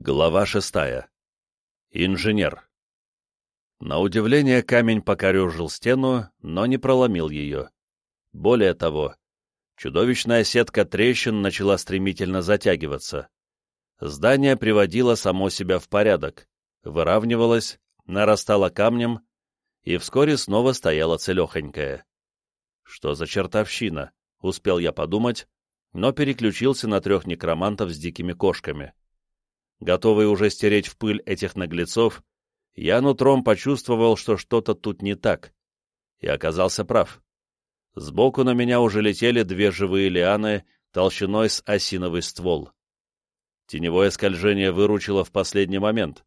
Глава шестая. Инженер. На удивление камень покорежил стену, но не проломил ее. Более того, чудовищная сетка трещин начала стремительно затягиваться. Здание приводило само себя в порядок, выравнивалось, нарастало камнем и вскоре снова стояло целехонькое. Что за чертовщина, успел я подумать, но переключился на трех некромантов с дикими кошками. Готовый уже стереть в пыль этих наглецов, я нутром почувствовал, что что-то тут не так, и оказался прав. Сбоку на меня уже летели две живые лианы толщиной с осиновый ствол. Теневое скольжение выручило в последний момент.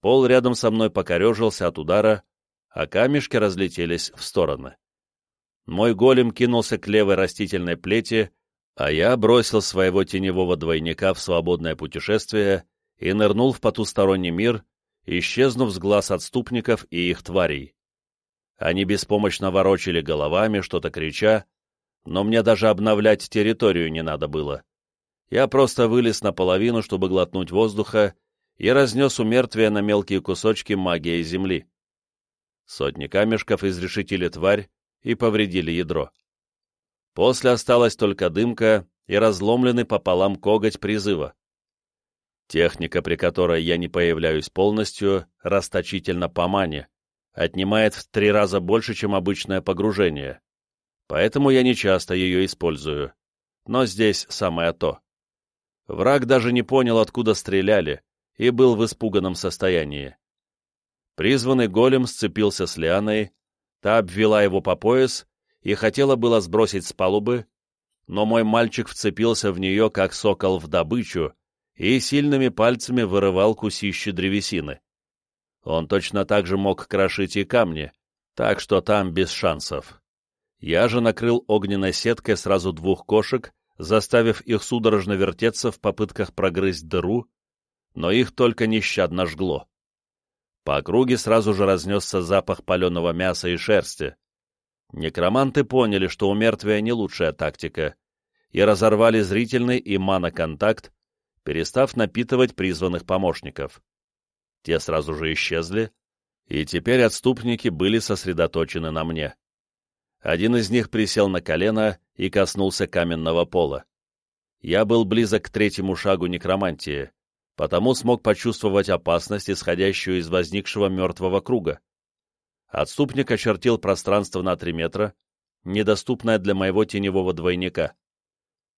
Пол рядом со мной покорежился от удара, а камешки разлетелись в стороны. Мой голем кинулся к левой растительной плети, а я бросил своего теневого двойника в свободное путешествие и нырнул в потусторонний мир, исчезнув с глаз отступников и их тварей. Они беспомощно ворочали головами, что-то крича, но мне даже обновлять территорию не надо было. Я просто вылез наполовину, чтобы глотнуть воздуха, и разнес умертвие на мелкие кусочки магии земли. Сотни камешков изрешетили тварь и повредили ядро. После осталась только дымка и разломленный пополам коготь призыва. Техника, при которой я не появляюсь полностью, расточительно по мане, отнимает в три раза больше, чем обычное погружение. Поэтому я не часто ее использую. Но здесь самое то. Враг даже не понял, откуда стреляли, и был в испуганном состоянии. Призванный голем сцепился с Лианой, та обвела его по пояс и хотела было сбросить с палубы, но мой мальчик вцепился в нее, как сокол в добычу, и сильными пальцами вырывал кусище древесины. Он точно так же мог крошить и камни, так что там без шансов. Я же накрыл огненной сеткой сразу двух кошек, заставив их судорожно вертеться в попытках прогрызть дыру, но их только нещадно жгло. По округе сразу же разнесся запах паленого мяса и шерсти. Некроманты поняли, что у мертвия не лучшая тактика, и разорвали зрительный и маноконтакт, перестав напитывать призванных помощников. Те сразу же исчезли, и теперь отступники были сосредоточены на мне. Один из них присел на колено и коснулся каменного пола. Я был близок к третьему шагу некромантии, потому смог почувствовать опасность, исходящую из возникшего мертвого круга. Отступник очертил пространство на три метра, недоступное для моего теневого двойника.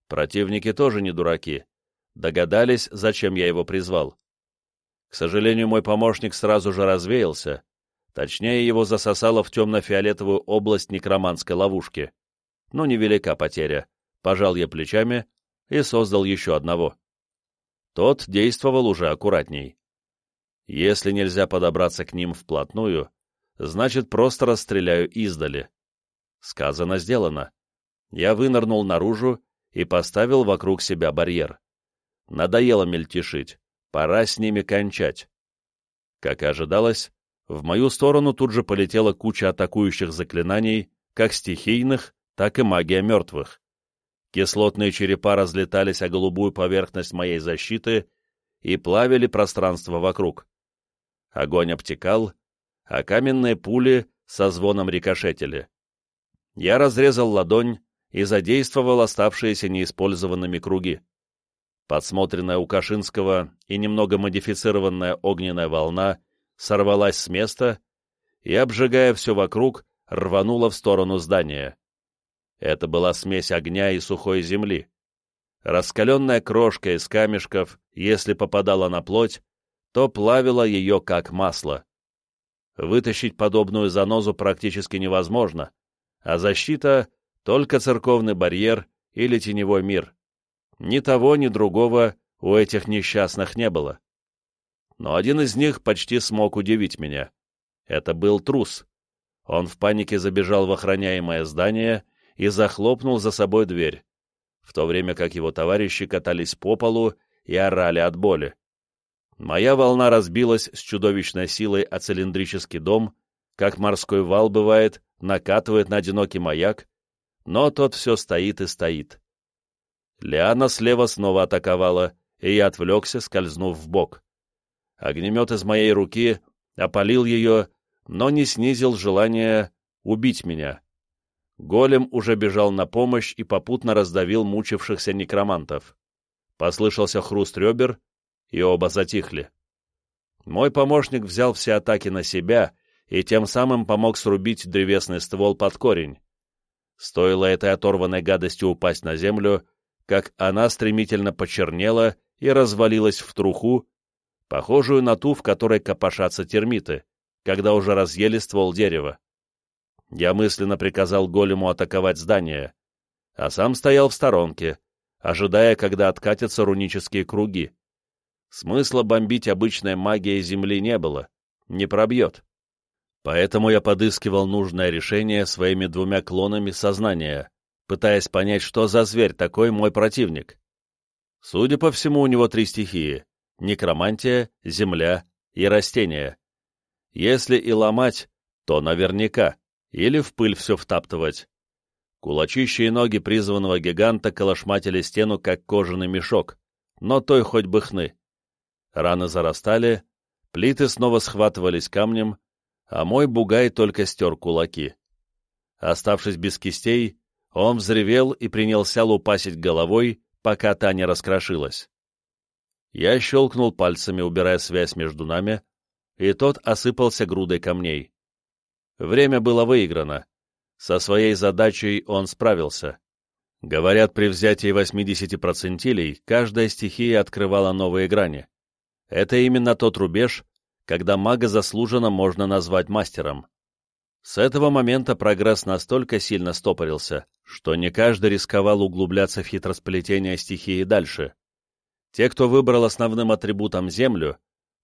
Противники тоже не дураки, догадались, зачем я его призвал. К сожалению, мой помощник сразу же развеялся, точнее, его засосало в темно-фиолетовую область некроманской ловушки. Но невелика потеря, пожал я плечами и создал еще одного. Тот действовал уже аккуратней. Если нельзя подобраться к ним вплотную, значит, просто расстреляю издали. Сказано, сделано. Я вынырнул наружу и поставил вокруг себя барьер. Надоело мельтешить, пора с ними кончать. Как и ожидалось, в мою сторону тут же полетела куча атакующих заклинаний, как стихийных, так и магия мертвых. Кислотные черепа разлетались о голубую поверхность моей защиты и плавили пространство вокруг. Огонь обтекал, а каменные пули со звоном рикошетили. Я разрезал ладонь и задействовал оставшиеся неиспользованными круги. Подсмотренная у Кашинского и немного модифицированная огненная волна сорвалась с места и, обжигая все вокруг, рванула в сторону здания. Это была смесь огня и сухой земли. Раскаленная крошка из камешков, если попадала на плоть, то плавила ее как масло. Вытащить подобную занозу практически невозможно, а защита — только церковный барьер или теневой мир. Ни того, ни другого у этих несчастных не было. Но один из них почти смог удивить меня. Это был трус. Он в панике забежал в охраняемое здание и захлопнул за собой дверь, в то время как его товарищи катались по полу и орали от боли. Моя волна разбилась с чудовищной силой о цилиндрический дом, как морской вал бывает, накатывает на одинокий маяк, но тот все стоит и стоит. Лиана слева снова атаковала, и я отвлекся, скользнув в бок. Огнемет из моей руки опалил ее, но не снизил желание убить меня. Голем уже бежал на помощь и попутно раздавил мучившихся некромантов. Послышался хруст ребер, и оба затихли. Мой помощник взял все атаки на себя и тем самым помог срубить древесный ствол под корень. Стоило этой оторванной гадости упасть на землю, как она стремительно почернела и развалилась в труху, похожую на ту, в которой копошатся термиты, когда уже разъели ствол дерева. Я мысленно приказал голему атаковать здание, а сам стоял в сторонке, ожидая, когда откатятся рунические круги. Смысла бомбить обычной магией Земли не было, не пробьет. Поэтому я подыскивал нужное решение своими двумя клонами сознания, пытаясь понять, что за зверь такой мой противник. Судя по всему, у него три стихии — некромантия, земля и растения. Если и ломать, то наверняка, или в пыль все втаптывать. Кулачищие ноги призванного гиганта колошматили стену, как кожаный мешок, но той хоть бы хны. Раны зарастали, плиты снова схватывались камнем, а мой бугай только стер кулаки. Оставшись без кистей, он взревел и принялся лупасить головой, пока та не раскрошилась. Я щелкнул пальцами, убирая связь между нами, и тот осыпался грудой камней. Время было выиграно. Со своей задачей он справился. Говорят, при взятии 80 процентилей каждая стихия открывала новые грани. Это именно тот рубеж, когда мага заслуженно можно назвать мастером. С этого момента прогресс настолько сильно стопорился, что не каждый рисковал углубляться в хитросплетение стихии дальше. Те, кто выбрал основным атрибутом землю,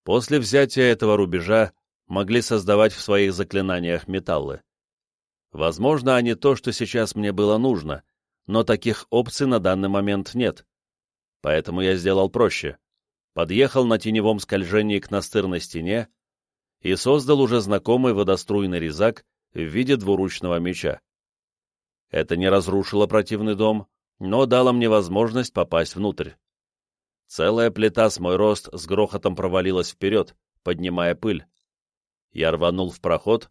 после взятия этого рубежа могли создавать в своих заклинаниях металлы. Возможно, они то, что сейчас мне было нужно, но таких опций на данный момент нет. Поэтому я сделал проще подъехал на теневом скольжении к настырной стене и создал уже знакомый водоструйный резак в виде двуручного меча. Это не разрушило противный дом, но дало мне возможность попасть внутрь. Целая плита с мой рост с грохотом провалилась вперед, поднимая пыль. Я рванул в проход,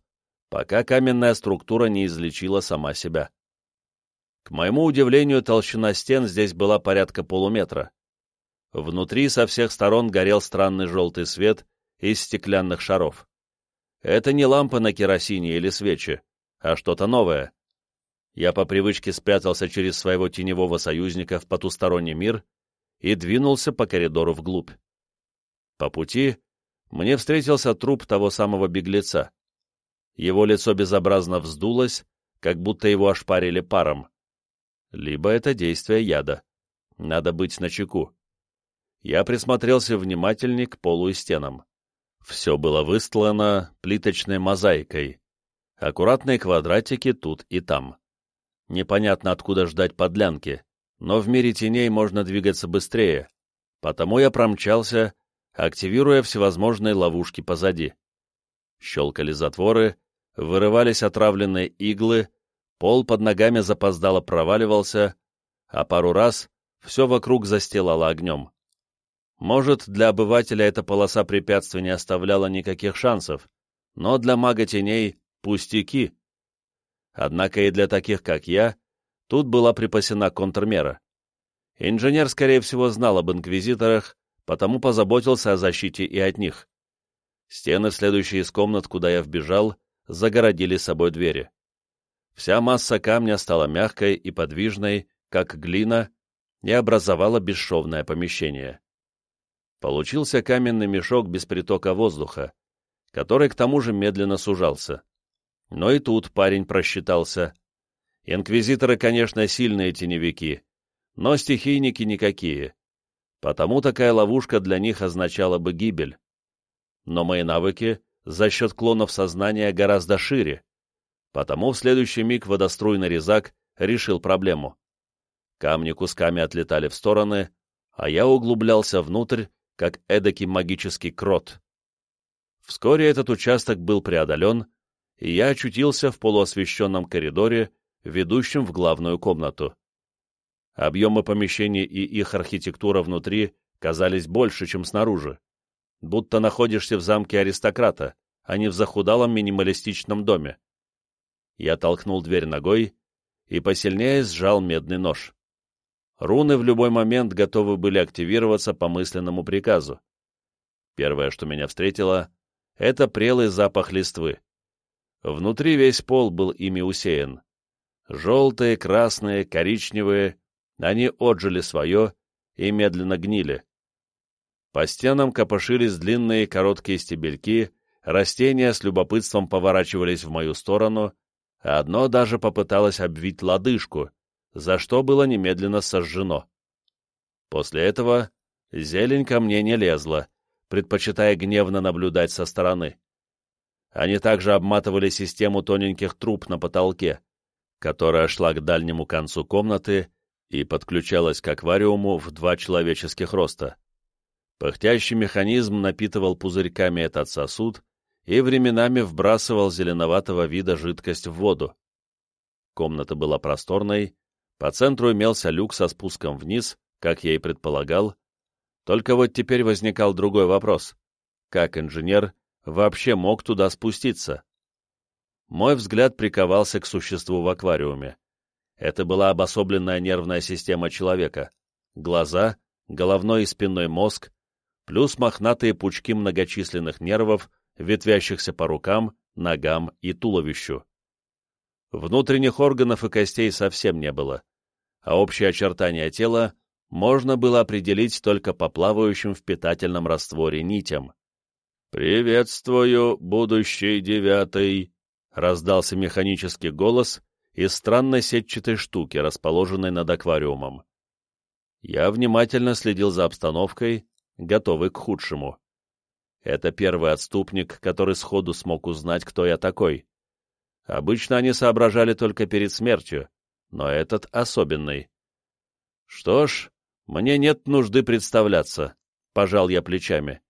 пока каменная структура не излечила сама себя. К моему удивлению, толщина стен здесь была порядка полуметра. Внутри со всех сторон горел странный желтый свет из стеклянных шаров. Это не лампа на керосине или свечи, а что-то новое. Я по привычке спрятался через своего теневого союзника в потусторонний мир и двинулся по коридору вглубь. По пути мне встретился труп того самого беглеца. Его лицо безобразно вздулось, как будто его ошпарили паром. Либо это действие яда. Надо быть начеку я присмотрелся внимательней к полу и стенам. Все было выстлано плиточной мозаикой. Аккуратные квадратики тут и там. Непонятно, откуда ждать подлянки, но в мире теней можно двигаться быстрее, потому я промчался, активируя всевозможные ловушки позади. Щелкали затворы, вырывались отравленные иглы, пол под ногами запоздало проваливался, а пару раз все вокруг застилало огнем. Может, для обывателя эта полоса препятствий не оставляла никаких шансов, но для мага теней — пустяки. Однако и для таких, как я, тут была припасена контрмера. Инженер, скорее всего, знал об инквизиторах, потому позаботился о защите и от них. Стены, следующие из комнат, куда я вбежал, загородили собой двери. Вся масса камня стала мягкой и подвижной, как глина, и образовала бесшовное помещение. Получился каменный мешок без притока воздуха, который к тому же медленно сужался. Но и тут парень просчитался. Инквизиторы, конечно, сильные теневики, но стихийники никакие. Потому такая ловушка для них означала бы гибель. Но мои навыки за счет клонов сознания гораздо шире, потому в следующий миг водоструйный резак решил проблему. Камни кусками отлетали в стороны, а я углублялся внутрь, как эдакий магический крот. Вскоре этот участок был преодолен, и я очутился в полуосвещенном коридоре, ведущем в главную комнату. Объемы помещений и их архитектура внутри казались больше, чем снаружи. Будто находишься в замке аристократа, а не в захудалом минималистичном доме. Я толкнул дверь ногой и посильнее сжал медный нож. Руны в любой момент готовы были активироваться по мысленному приказу. Первое, что меня встретило, — это прелый запах листвы. Внутри весь пол был ими усеян. Желтые, красные, коричневые, они отжили свое и медленно гнили. По стенам копошились длинные короткие стебельки, растения с любопытством поворачивались в мою сторону, а одно даже попыталось обвить лодыжку, за что было немедленно сожжено. После этого зелень ко мне не лезла, предпочитая гневно наблюдать со стороны. Они также обматывали систему тоненьких труб на потолке, которая шла к дальнему концу комнаты и подключалась к аквариуму в два человеческих роста. Пыхтящий механизм напитывал пузырьками этот сосуд и временами вбрасывал зеленоватого вида жидкость в воду. Комната была просторной, по центру имелся люк со спуском вниз, как я и предполагал. Только вот теперь возникал другой вопрос. Как инженер вообще мог туда спуститься? Мой взгляд приковался к существу в аквариуме. Это была обособленная нервная система человека. Глаза, головной и спинной мозг, плюс мохнатые пучки многочисленных нервов, ветвящихся по рукам, ногам и туловищу. Внутренних органов и костей совсем не было, а общие очертания тела можно было определить только по плавающим в питательном растворе нитям. «Приветствую, будущий девятый!» — раздался механический голос из странной сетчатой штуки, расположенной над аквариумом. Я внимательно следил за обстановкой, готовый к худшему. Это первый отступник, который сходу смог узнать, кто я такой. Обычно они соображали только перед смертью, но этот особенный. Что ж, мне нет нужды представляться, пожал я плечами.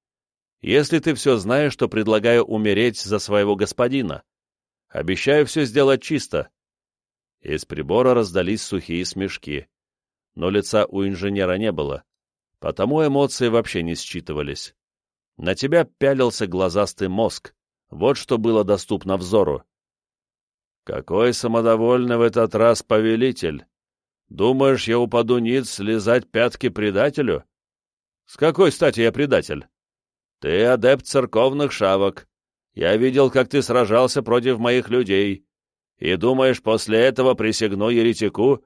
Если ты все знаешь, то предлагаю умереть за своего господина. Обещаю все сделать чисто. Из прибора раздались сухие смешки, но лица у инженера не было, потому эмоции вообще не считывались. На тебя пялился глазастый мозг, вот что было доступно взору. Какой самодовольный в этот раз повелитель! Думаешь, я упаду ниц слезать пятки предателю? С какой стати я предатель? Ты адепт церковных шавок. Я видел, как ты сражался против моих людей. И думаешь, после этого присягну еретику?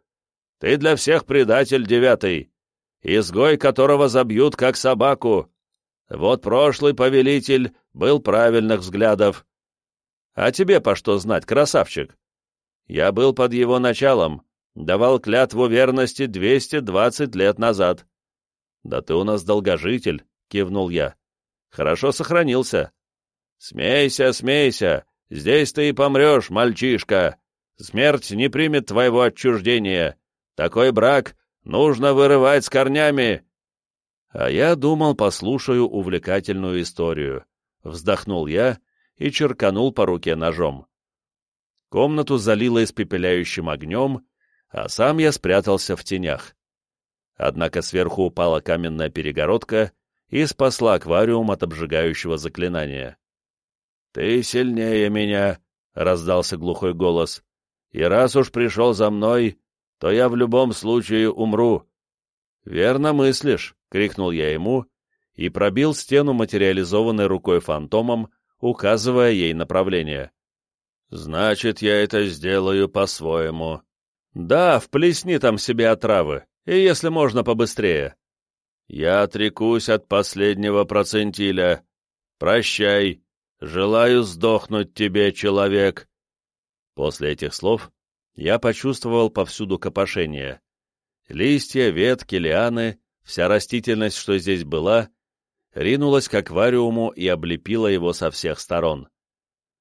Ты для всех предатель девятый, изгой которого забьют, как собаку. Вот прошлый повелитель был правильных взглядов, а тебе по что знать, красавчик? Я был под его началом, давал клятву верности 220 лет назад. Да ты у нас долгожитель, кивнул я. Хорошо сохранился. Смейся, смейся, здесь ты и помрешь, мальчишка. Смерть не примет твоего отчуждения. Такой брак нужно вырывать с корнями. А я думал, послушаю увлекательную историю. Вздохнул я и черканул по руке ножом. Комнату залило испепеляющим огнем, а сам я спрятался в тенях. Однако сверху упала каменная перегородка и спасла аквариум от обжигающего заклинания. «Ты сильнее меня!» — раздался глухой голос. «И раз уж пришел за мной, то я в любом случае умру». «Верно мыслишь!» — крикнул я ему и пробил стену материализованной рукой фантомом, указывая ей направление. «Значит, я это сделаю по-своему». «Да, вплесни там себе отравы, и если можно побыстрее». «Я отрекусь от последнего процентиля. Прощай. Желаю сдохнуть тебе, человек». После этих слов я почувствовал повсюду копошение. Листья, ветки, лианы, вся растительность, что здесь была, ринулась к аквариуму и облепила его со всех сторон.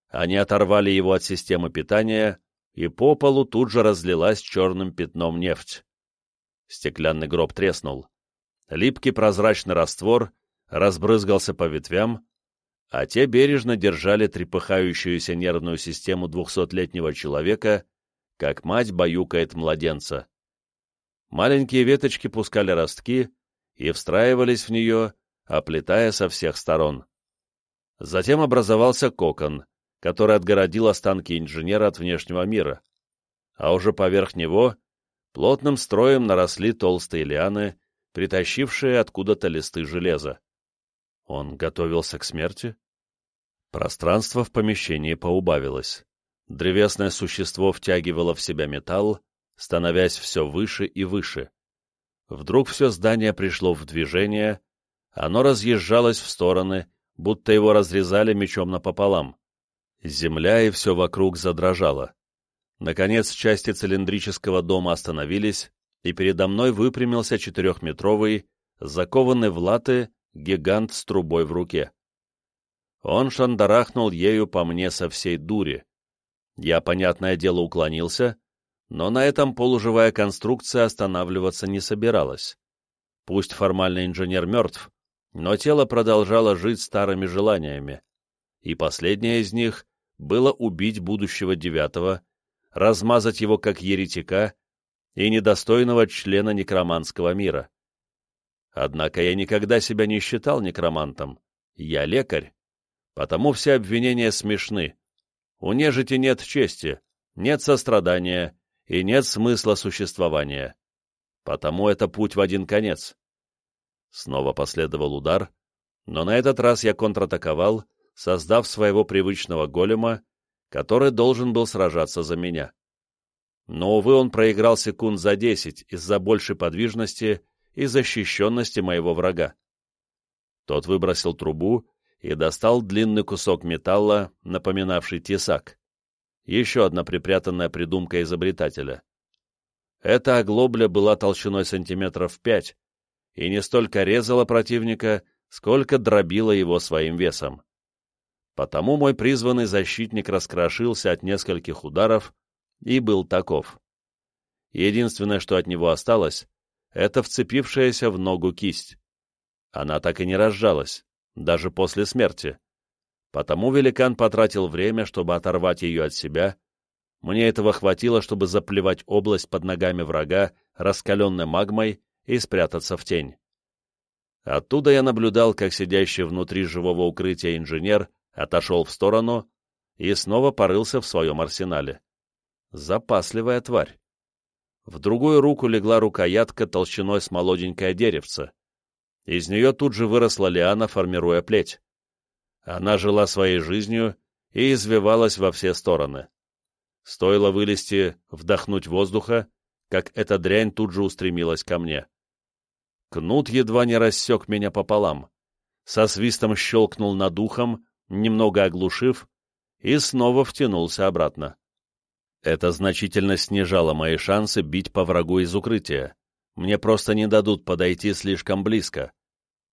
Они оторвали его от системы питания, и по полу тут же разлилась черным пятном нефть. Стеклянный гроб треснул. Липкий прозрачный раствор разбрызгался по ветвям, а те бережно держали трепыхающуюся нервную систему двухсотлетнего человека, как мать баюкает младенца. Маленькие веточки пускали ростки, и встраивались в нее, оплетая со всех сторон. Затем образовался кокон, который отгородил останки инженера от внешнего мира, а уже поверх него плотным строем наросли толстые лианы, притащившие откуда-то листы железа. Он готовился к смерти? Пространство в помещении поубавилось. Древесное существо втягивало в себя металл, становясь все выше и выше. Вдруг все здание пришло в движение, оно разъезжалось в стороны, будто его разрезали мечом напополам. Земля и все вокруг задрожало. Наконец, части цилиндрического дома остановились, и передо мной выпрямился четырехметровый, закованный в латы, гигант с трубой в руке. Он шандарахнул ею по мне со всей дури. Я, понятное дело, уклонился, но на этом полуживая конструкция останавливаться не собиралась. Пусть формально инженер мертв, но тело продолжало жить старыми желаниями, и последнее из них было убить будущего девятого, размазать его как еретика и недостойного члена некроманского мира. Однако я никогда себя не считал некромантом. Я лекарь. Потому все обвинения смешны. У нежити нет чести, нет сострадания и нет смысла существования. Потому это путь в один конец. Снова последовал удар, но на этот раз я контратаковал, создав своего привычного голема, который должен был сражаться за меня. Но, увы, он проиграл секунд за десять из-за большей подвижности и защищенности моего врага. Тот выбросил трубу и достал длинный кусок металла, напоминавший тесак. Еще одна припрятанная придумка изобретателя. Эта оглобля была толщиной сантиметров пять и не столько резала противника, сколько дробила его своим весом. Потому мой призванный защитник раскрошился от нескольких ударов и был таков. Единственное, что от него осталось, это вцепившаяся в ногу кисть. Она так и не разжалась, даже после смерти. Потому великан потратил время, чтобы оторвать ее от себя. Мне этого хватило, чтобы заплевать область под ногами врага, раскаленной магмой, и спрятаться в тень. Оттуда я наблюдал, как сидящий внутри живого укрытия инженер отошел в сторону и снова порылся в своем арсенале. Запасливая тварь. В другую руку легла рукоятка толщиной с молоденькое деревце. Из нее тут же выросла лиана, формируя плеть. Она жила своей жизнью и извивалась во все стороны. Стоило вылезти, вдохнуть воздуха, как эта дрянь тут же устремилась ко мне. Кнут едва не рассек меня пополам. Со свистом щелкнул над ухом, немного оглушив, и снова втянулся обратно. Это значительно снижало мои шансы бить по врагу из укрытия. Мне просто не дадут подойти слишком близко.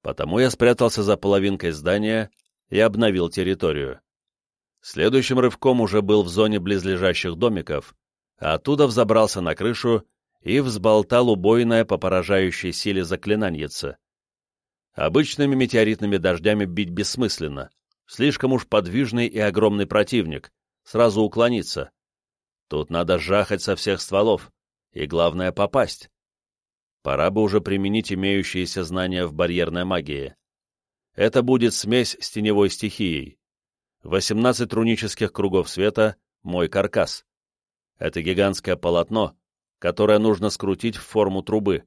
Потому я спрятался за половинкой здания и обновил территорию. Следующим рывком уже был в зоне близлежащих домиков, а оттуда взобрался на крышу и взболтал убойное по поражающей силе заклинаньице. Обычными метеоритными дождями бить бессмысленно. Слишком уж подвижный и огромный противник. Сразу уклониться. Тут надо жахать со всех стволов, и главное — попасть. Пора бы уже применить имеющиеся знания в барьерной магии. Это будет смесь с теневой стихией. 18 рунических кругов света — мой каркас. Это гигантское полотно, которое нужно скрутить в форму трубы.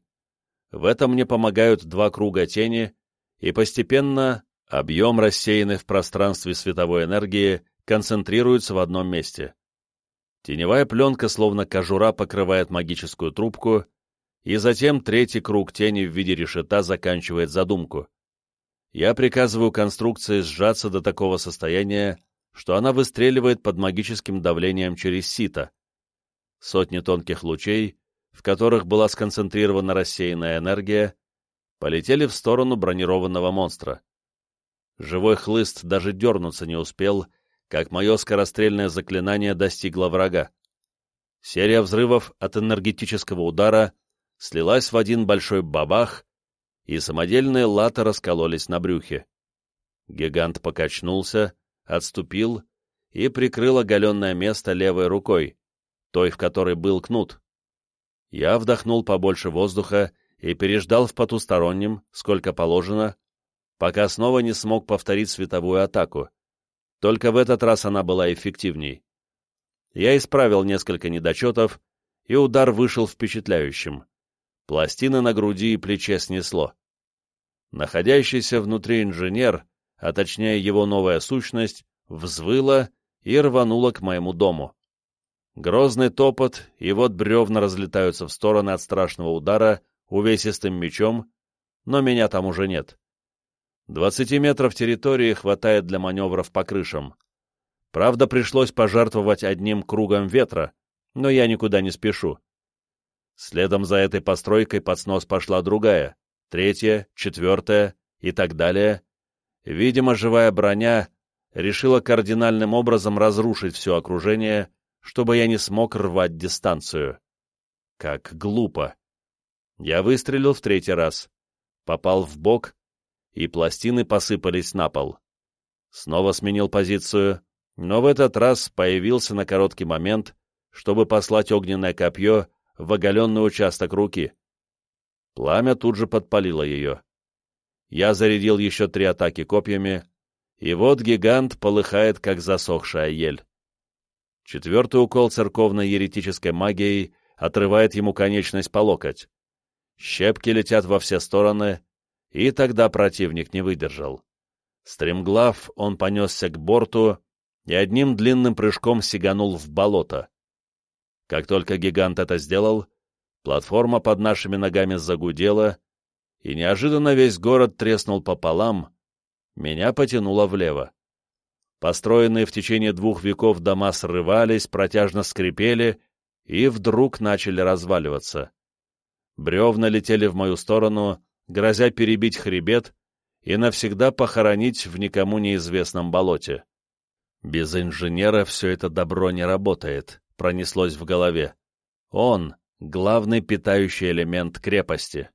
В этом мне помогают два круга тени, и постепенно объем рассеянный в пространстве световой энергии концентрируется в одном месте. Теневая пленка, словно кожура, покрывает магическую трубку, и затем третий круг тени в виде решета заканчивает задумку. Я приказываю конструкции сжаться до такого состояния, что она выстреливает под магическим давлением через сито. Сотни тонких лучей, в которых была сконцентрирована рассеянная энергия, полетели в сторону бронированного монстра. Живой хлыст даже дернуться не успел, как мое скорострельное заклинание достигло врага. Серия взрывов от энергетического удара слилась в один большой бабах, и самодельные латы раскололись на брюхе. Гигант покачнулся, отступил и прикрыл оголенное место левой рукой, той, в которой был кнут. Я вдохнул побольше воздуха и переждал в потустороннем, сколько положено, пока снова не смог повторить световую атаку. Только в этот раз она была эффективней. Я исправил несколько недочетов, и удар вышел впечатляющим. Пластины на груди и плече снесло. Находящийся внутри инженер, а точнее его новая сущность, взвыла и рванула к моему дому. Грозный топот, и вот бревна разлетаются в стороны от страшного удара увесистым мечом, но меня там уже нет. Двадцати метров территории хватает для маневров по крышам. Правда, пришлось пожертвовать одним кругом ветра, но я никуда не спешу. Следом за этой постройкой под снос пошла другая, третья, четвертая и так далее. Видимо, живая броня решила кардинальным образом разрушить все окружение, чтобы я не смог рвать дистанцию. Как глупо. Я выстрелил в третий раз, попал в бок, и пластины посыпались на пол. Снова сменил позицию, но в этот раз появился на короткий момент, чтобы послать огненное копье в оголенный участок руки. Пламя тут же подпалило ее. Я зарядил еще три атаки копьями, и вот гигант полыхает, как засохшая ель. Четвертый укол церковной еретической магией отрывает ему конечность по локоть. Щепки летят во все стороны, и тогда противник не выдержал. Стремглав он понесся к борту и одним длинным прыжком сиганул в болото. Как только гигант это сделал, платформа под нашими ногами загудела, и неожиданно весь город треснул пополам, меня потянуло влево. Построенные в течение двух веков дома срывались, протяжно скрипели и вдруг начали разваливаться. Бревна летели в мою сторону, грозя перебить хребет и навсегда похоронить в никому неизвестном болоте. Без инженера все это добро не работает, пронеслось в голове. Он — главный питающий элемент крепости.